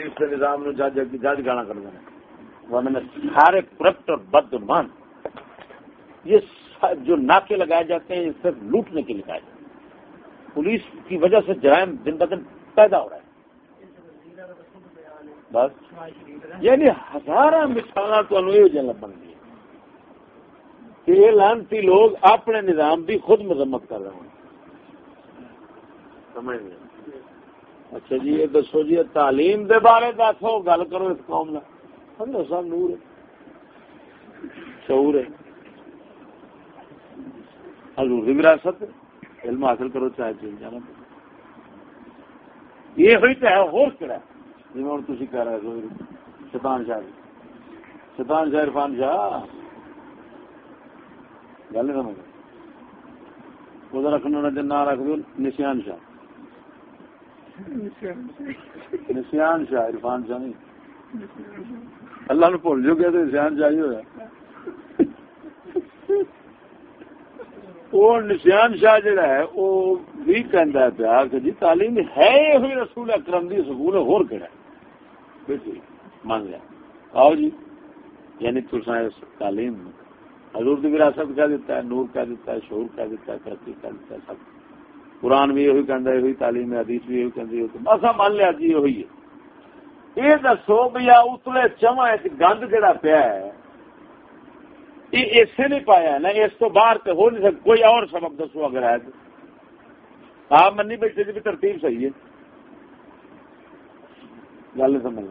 Police کے نظام نو جج جج گانا کر دینا سارے کرپٹ اور بدمان یہ جو ناکے لگائے جاتے ہیں یہ صرف لوٹنے کے لیے لگائے جاتے ہیں۔ پولیس کی وجہ سے جرائم دن بدن پیدا ہو رہا ہے بس۔ یعنی ہزار مثال تو بن گئی کہ یہ لانتی لوگ اپنے نظام کی خود مذمت کر رہے ہیں۔ سمجھ گئے؟ اچھا جی یہ دسو جی تعلیم دے بارے دسو گل کرو اس قوم نے سب نور ہے۔ شعور ہے۔ ہاں، حضور کی وراثت علم حاصل کرو چاہے چل جانا یہ ہوئی تو ہے اور کہڑا جی ہوں تھی کہہ رہے ہو، شیطان شاہ جی۔ شیطان شاہ عرفان شاہ۔ گل نہیں سمجھ وہ رکھنا نہ رکھ دو نشان شاہ۔ نسیان شاہ، عرفان شاہ نہیں اللہ نے بھول جو گیا تو نسیان شاہ ہی وہ نشان شاہ جڑا ہے، وہ بھی کہہ پیا کہ جی تعلیم ہے ہوئی رسول اکرم دی، سکول ہور کہڑا مان لیا۔ آؤ جی یعنی تصا اس تعلیم حضور دی وراثت کیا دیتا ہے، نور کیا دیتا ہے، شعور کیا دیتا ہے، ترقی کیا دیتا ہے، سب۔ قرآن بھی یہ کہہ یہ تعلیم حدیث بھی یہ کہ اصا مان لیا جی یہ یہ دسو بھیا اتلے چواں گند جڑا پیا ہے۔ یہ اسے نہیں پایا نا، اس تو باہر تو ہو نہیں سکتا۔ کوئی اور سبب دسو اگر ہے تو۔ آپ منی بیٹھے جی بھی ترتیب صحیح ہے۔ گل سمجھ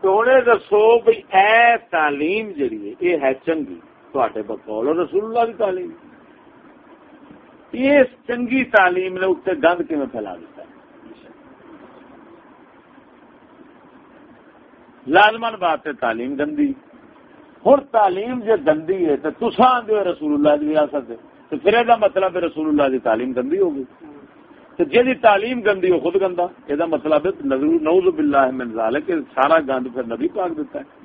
تو دسو بھائی اے تعلیم جہی ہے، یہ ہے چنگی۔ تے بقول رسول اللہ کی تعلیم۔ اس چنگی تعلیم نے اتنے گند کیون پھیلا دیتا ہے؟ لازمن بات ہے تعلیم گندی۔ ہوں تعلیم جی گندی ہے تو تصا آدھے رسول اللہ کی وراثت تو پھر یہ مطلب ہے رسول اللہ کی تعلیم گندی ہوگی۔ تو جی تعلیم گندی ہو خود گندا۔ یہ مطلب ہے نوز باللہ من ذالک کہ سارا گند پھر نبی پاک دیتا ہے۔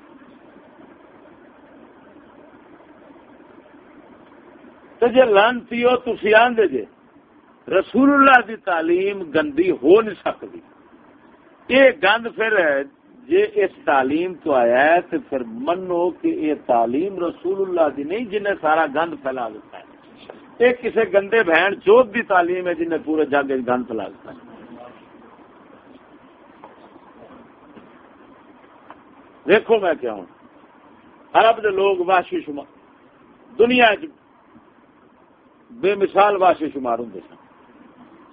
تو جی لانتی ہو تھی آدھے جی رسول اللہ دی تعلیم گندی ہو نہیں سکتی۔ یہ گند پھر جی اس تعلیم تو آیا ہے تو پھر منو کہ یہ تعلیم رسول اللہ دی نہیں، جنہیں سارا گند پھیلا دیتا ہے۔ یہ کسی گندے بہن چوت دی تعلیم ہے جنہیں پورے جگ گند پھیلا دیتا ہے۔ دیکھو میں کیا ہوں۔ عرب دے لوگ واشی شمار۔ دنیا بے مثال واشے شمار ہوں سن۔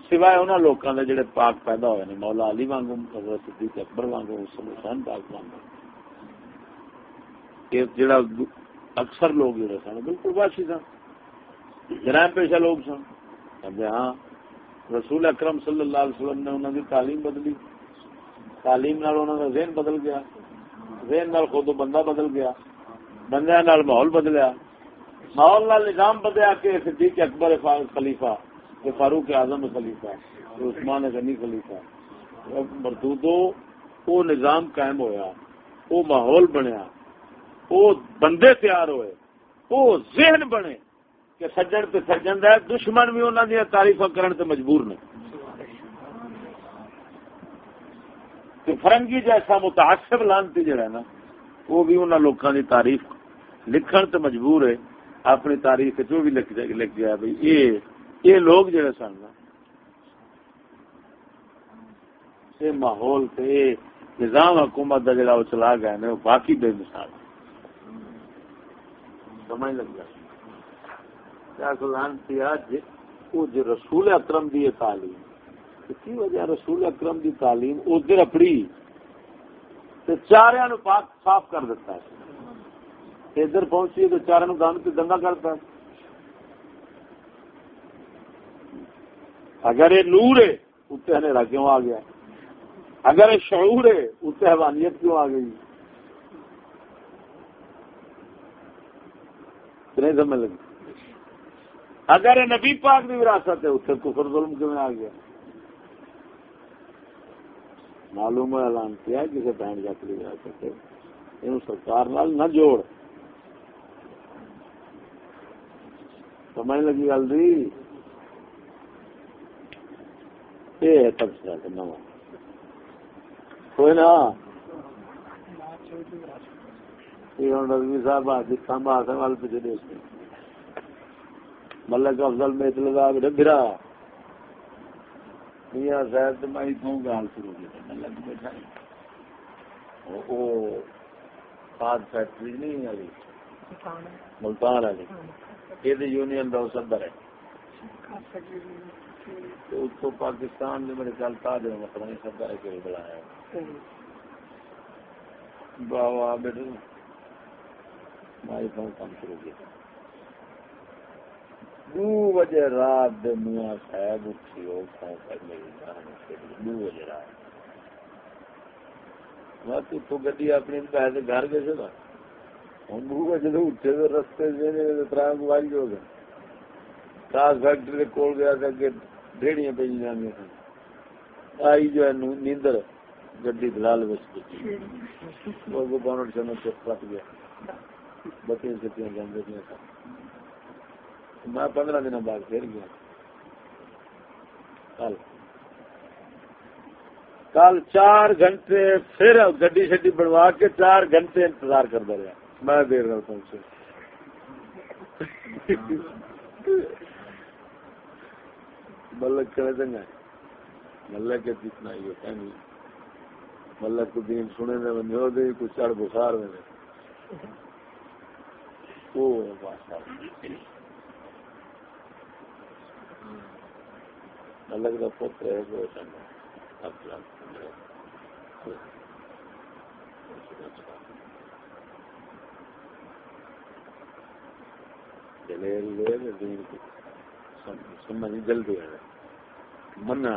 سوائے انہوں لوگوں کے جڑے پاک پیدا ہوئے ہیں مولا علی وانگو حضرت صدیق اکبر وانگو حسن حسین پاک وانگو یہ جڑا اکثر لوگ جڑے سن، بالکل واشی سن۔ جرائم پیشہ لوگ سن۔ ہاں رسول اکرم صلی اللہ علیہ وسلم نے انہوں کی تعلیم بدلی۔ تعلیم نال انہوں کا ذہن بدل گیا۔ ذہن نال خود بندہ بدل گیا۔ بندے نال ماحول بدلیا۔ ماحول نظام بدیا کہ صدیق اکبر خلیفہ فاروق اعظم خلیفہ عثمان غنی خلیفہ مردودو وہ نظام قائم ہویا وہ ماحول بنیا وہ بندے تیار ہوئے وہ ذہن بنے کہ سجن تے سجن ہے، دشمن بھی انہوں دیا تعریف کرنے تے مجبور نے۔ کہ فرنگی جیسا متاثر لانتی جڑا ہے نا وہ بھی انہوں لوگوں کی تعریف، لکھن تے مجبور ہے۔ اپنی تاریخ جو بھی لکھ لکھ گیا بھائی، یہ یہ لوگ جڑے سن یہ ماحول سے نظام حکومت کا جڑا وہ چلا گیا نا باقی بے مثال سمجھ لگ گیا کیا وہ جو رسول اکرم دی تعلیم کی وجہ رسول اکرم دی تعلیم ادھر اپڑی چاروں پاک صاف کر دیتا ہے؟ ادھر پہنچی تو چار گند دنگا کرتا ہے۔ اگر یہ نور ہے، اتنے ہنیرا کیوں آ گیا؟ اگر یہ شعور ہے، اتنے حوانیت کیوں آ گئی؟ نہیں سمجھ لگی۔ اگر یہ نبی پاک کی وراثت ہے، اتنے کفر ظلم کیوں آ گیا؟ معلوم ہے، اعلان کیا کسی بہن جات کی وراثت ہے۔ یہ سرکار نہ جوڑ۔ سمجھ لگی گل دی؟ یہ تبصرہ نواں۔ کوئی نا؟ رضوی صاحب کام آسان والے پیچھے دیکھتے ملک افضل میں لگا بھرا میاں صاحب تو میں اتوں گال شروع کی ملک بیٹھا فیکٹری نہیں والی؟ ملتان یہ یونین کا صدر ہے۔ تو پاکستان نے میرے خیال تاج مطلب نہیں صدر ہے کہ بلایا ہے۔ باوا، بیٹے، مائی فون کام شروع کیا۔ دو بجے رات دے میاں صاحب اٹھی ہو فون کر میری جان دو بجے رات۔ میں تو گڈی اپنی پیسے گھر گئے تھے ہوں اٹھے تو رستے سے تر ہو گئے۔ فیکٹری کے کول گیا پہ جانے آئی جو ہے نیندر گڈی دلال میں گیا۔ بتیاں جانے میں پندرہ دن بعد پھر گیا۔ کل۔ کل چار گھنٹے پھر گڈی شڈی بنوا کے چار گھنٹے انتظار کرتا رہا۔ میں دیر نال پہنچے ملک کرے ملک کے جتنا ہی ہوتا نہیں۔ ملک کو دین سنے بندے ہو دے کچھ چڑھ بخار میں وہ ملک کا پتر ہے، وہ چنگا دین سمجھ جلدی ہے منا